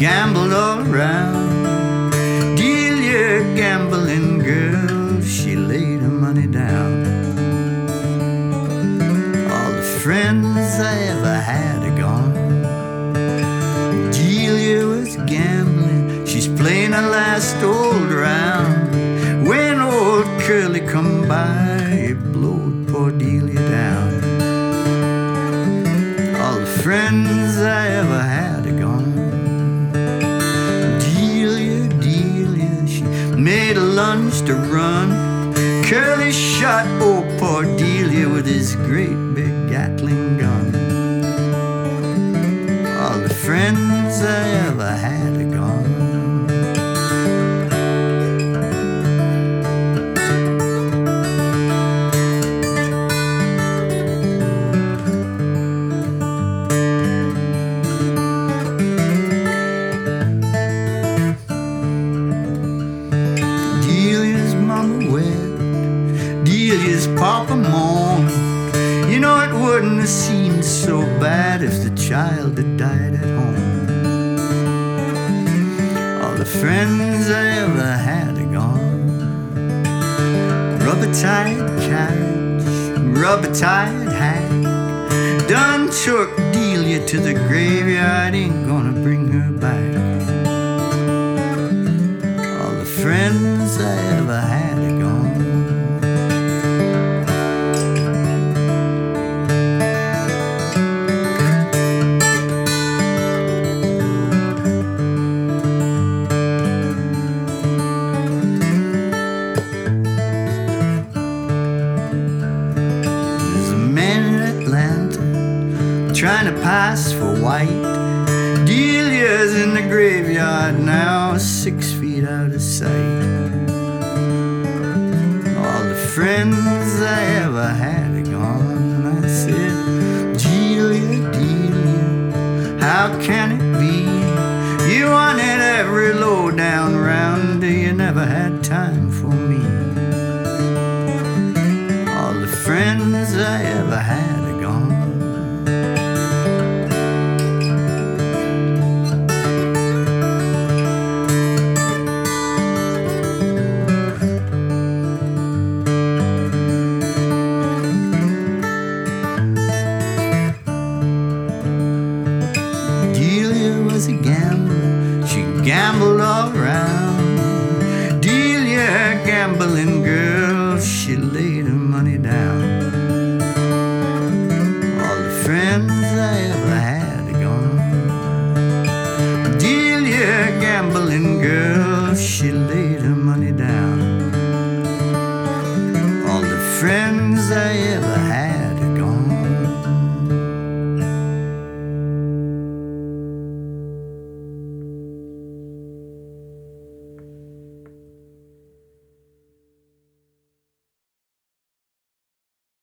gambled all around. Delia, gambling girl, she laid her money down. All the friends I ever had are gone. Delia was gambling, she's playing her last old round. When old Curly come by, it blowed poor Delia down. All the friends I made a lunge to run. Curly shot old poor Delia with his great big Gatling papa moaned. You know it wouldn't have seemed so bad if the child had died at home. All the friends I ever had are gone. Rubber tied carriage, rubber tied hack. Done took Delia to the graveyard, ain't gonna bring her back. All the friends I ever had trying to pass for white. Delia's in the graveyard now, six feet out of sight. All the friends I ever had are gone. And I said, Delia, Delia, how can it be? You wanted every low down round, you never had time for me. All the friends I ever had was a gambler, she gambled all around. Delia, gambling girl, she laid her money down. All the friends I ever had are gone. Delia, gambling girl, she laid her money down.